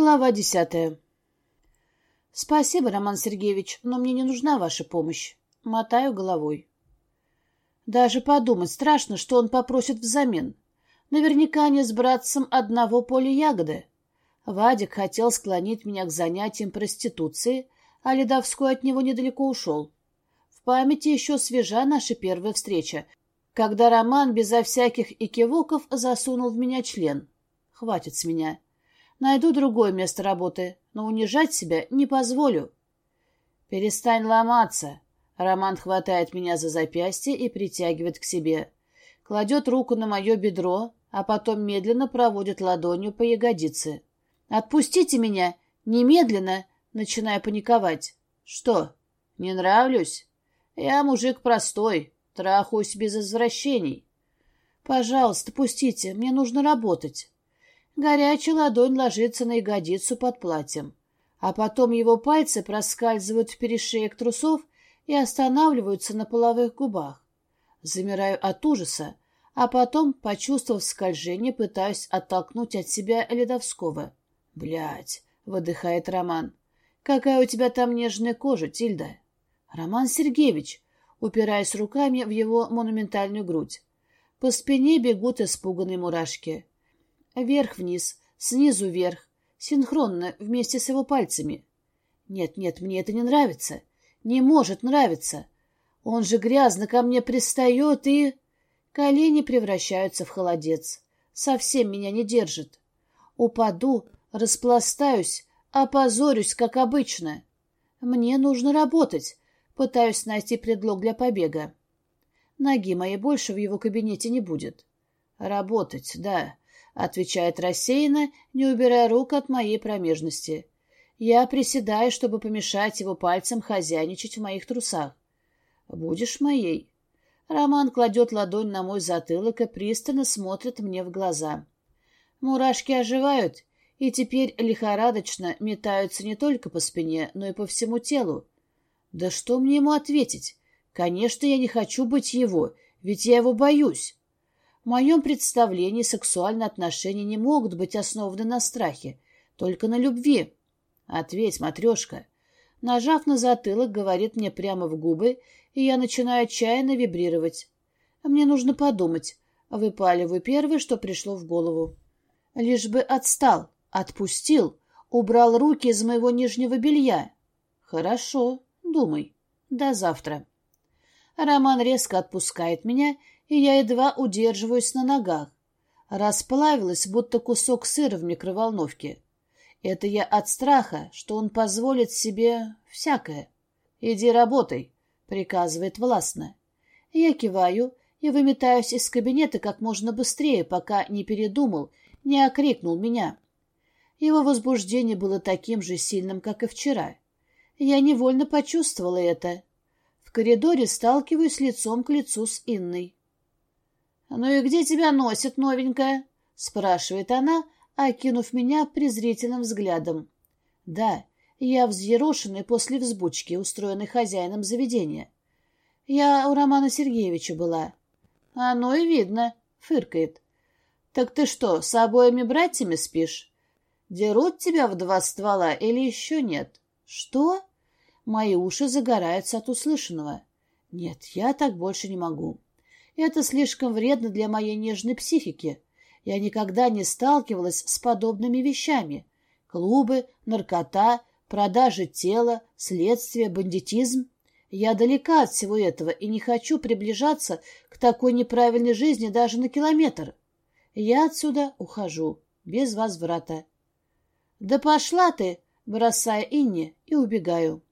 Глава десятая. «Спасибо, Роман Сергеевич, но мне не нужна ваша помощь». Мотаю головой. Даже подумать страшно, что он попросит взамен. Наверняка они с братцем одного поля ягоды. Вадик хотел склонить меня к занятиям проституции, а Ледовской от него недалеко ушел. В памяти еще свежа наша первая встреча, когда Роман безо всяких икивоков засунул в меня член. Хватит с меня. Найду другое место работы, но унижать себя не позволю. Перестань ломаться. Роман хватает меня за запястье и притягивает к себе. Кладет руку на мое бедро, а потом медленно проводит ладонью по ягодице. «Отпустите меня! Немедленно!» Начинаю паниковать. «Что, не нравлюсь? Я мужик простой, трахаюсь без извращений. Пожалуйста, пустите, мне нужно работать». Горячая ладонь ложится на ягодицу под платьем, а потом его пальцы проскальзывают в перешеек трусов и останавливаются на половых губах. Замираю от ужаса, а потом, почувствовав скольжение, пытаюсь оттолкнуть от себя Ледовского. Блять, выдыхает Роман. «Какая у тебя там нежная кожа, Тильда?» «Роман Сергеевич», упираясь руками в его монументальную грудь. По спине бегут испуганные мурашки. Вверх-вниз, снизу вверх, синхронно, вместе с его пальцами. Нет, нет, мне это не нравится. Не может нравиться. Он же грязно ко мне пристает и... Колени превращаются в холодец. Совсем меня не держит. Упаду, распластаюсь, опозорюсь, как обычно. Мне нужно работать. Пытаюсь найти предлог для побега. Ноги моей больше в его кабинете не будет. Работать, да. — отвечает рассеянно, не убирая рук от моей промежности. Я приседаю, чтобы помешать его пальцем хозяйничать в моих трусах. «Будешь моей?» Роман кладет ладонь на мой затылок и пристально смотрит мне в глаза. Мурашки оживают, и теперь лихорадочно метаются не только по спине, но и по всему телу. Да что мне ему ответить? Конечно, я не хочу быть его, ведь я его боюсь. Моем представлении сексуальные отношения не могут быть основаны на страхе, только на любви. Ответь, матрешка. Нажав на затылок, говорит мне прямо в губы, и я начинаю отчаянно вибрировать. Мне нужно подумать. Выпаливаю первое, что пришло в голову. Лишь бы отстал, отпустил, убрал руки из моего нижнего белья. Хорошо, думай. До завтра. Роман резко отпускает меня и я едва удерживаюсь на ногах. Расплавилась, будто кусок сыра в микроволновке. Это я от страха, что он позволит себе всякое. «Иди работай», — приказывает властно. Я киваю и выметаюсь из кабинета как можно быстрее, пока не передумал, не окрикнул меня. Его возбуждение было таким же сильным, как и вчера. Я невольно почувствовала это. В коридоре сталкиваюсь лицом к лицу с Инной. «Ну и где тебя носит, новенькая?» — спрашивает она, окинув меня презрительным взглядом. «Да, я взъерошенный после взбучки, устроенной хозяином заведения. Я у Романа Сергеевича была». «Оно и видно», — фыркает. «Так ты что, с обоими братьями спишь? Дерут тебя в два ствола или еще нет?» «Что?» Мои уши загораются от услышанного. «Нет, я так больше не могу». Это слишком вредно для моей нежной психики. Я никогда не сталкивалась с подобными вещами. Клубы, наркота, продажа тела, следствие, бандитизм. Я далека от всего этого и не хочу приближаться к такой неправильной жизни даже на километр. Я отсюда ухожу, без возврата. «Да пошла ты!» — бросая Инне, и убегаю.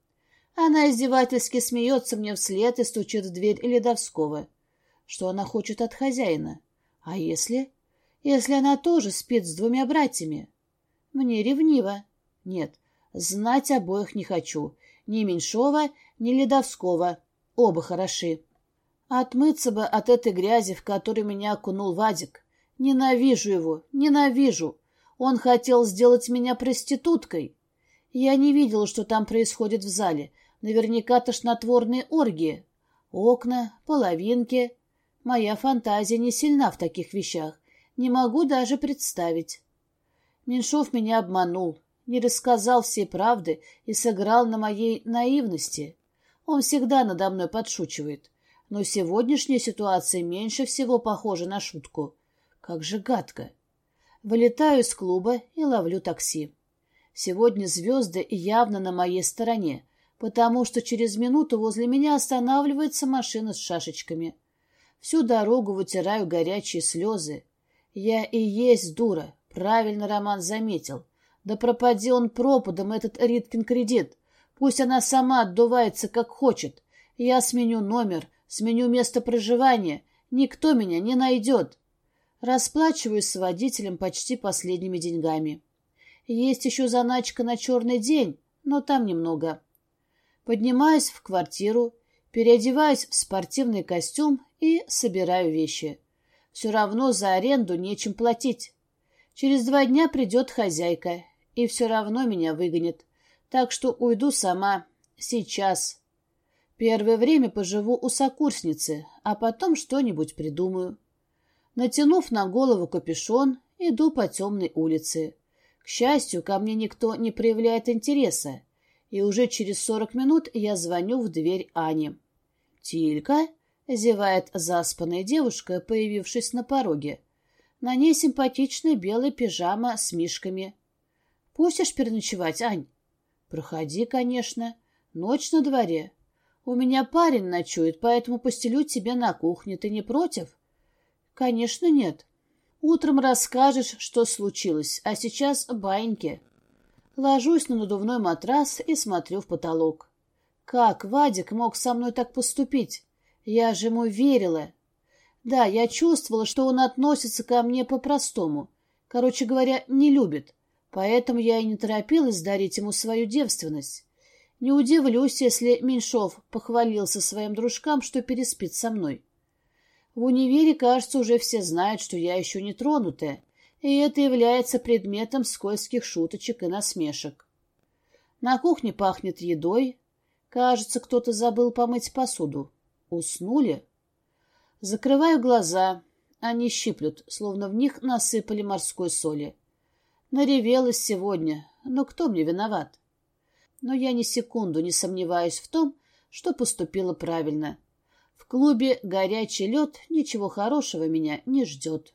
Она издевательски смеется мне вслед и стучит в дверь Ледовского что она хочет от хозяина. А если... Если она тоже спит с двумя братьями? Мне ревниво. Нет, знать обоих не хочу. Ни Меньшова, ни Ледовского. Оба хороши. Отмыться бы от этой грязи, в которой меня окунул Вадик. Ненавижу его, ненавижу. Он хотел сделать меня проституткой. Я не видела, что там происходит в зале. Наверняка тошнотворные оргии. Окна, половинки, Моя фантазия не сильна в таких вещах. Не могу даже представить. Меньшов меня обманул. не рассказал всей правды и сыграл на моей наивности. Он всегда надо мной подшучивает. Но сегодняшняя ситуация меньше всего похожа на шутку. Как же гадко. Вылетаю из клуба и ловлю такси. Сегодня звезды явно на моей стороне, потому что через минуту возле меня останавливается машина с шашечками. Всю дорогу вытираю горячие слезы. Я и есть дура, правильно Роман заметил. Да пропади он пропадом, этот Риткин кредит. Пусть она сама отдувается, как хочет. Я сменю номер, сменю место проживания. Никто меня не найдет. Расплачиваюсь с водителем почти последними деньгами. Есть еще заначка на черный день, но там немного. Поднимаюсь в квартиру, переодеваюсь в спортивный костюм и собираю вещи. Все равно за аренду нечем платить. Через два дня придет хозяйка, и все равно меня выгонит. Так что уйду сама. Сейчас. Первое время поживу у сокурсницы, а потом что-нибудь придумаю. Натянув на голову капюшон, иду по темной улице. К счастью, ко мне никто не проявляет интереса, и уже через сорок минут я звоню в дверь Ани. «Тилька?» — зевает заспанная девушка, появившись на пороге. На ней симпатичная белая пижама с мишками. «Пустишь переночевать, Ань?» «Проходи, конечно. Ночь на дворе. У меня парень ночует, поэтому постелю тебе на кухне. Ты не против?» «Конечно, нет. Утром расскажешь, что случилось, а сейчас баиньки». Ложусь на надувной матрас и смотрю в потолок. Как Вадик мог со мной так поступить? Я же ему верила. Да, я чувствовала, что он относится ко мне по-простому. Короче говоря, не любит. Поэтому я и не торопилась дарить ему свою девственность. Не удивлюсь, если Меньшов похвалился своим дружкам, что переспит со мной. В универе, кажется, уже все знают, что я еще не тронутая, и это является предметом скользких шуточек и насмешек. На кухне пахнет едой. Кажется, кто-то забыл помыть посуду. Уснули? Закрываю глаза. Они щиплют, словно в них насыпали морской соли. Наревелась сегодня, но кто мне виноват? Но я ни секунду не сомневаюсь в том, что поступила правильно. В клубе «Горячий лед» ничего хорошего меня не ждет.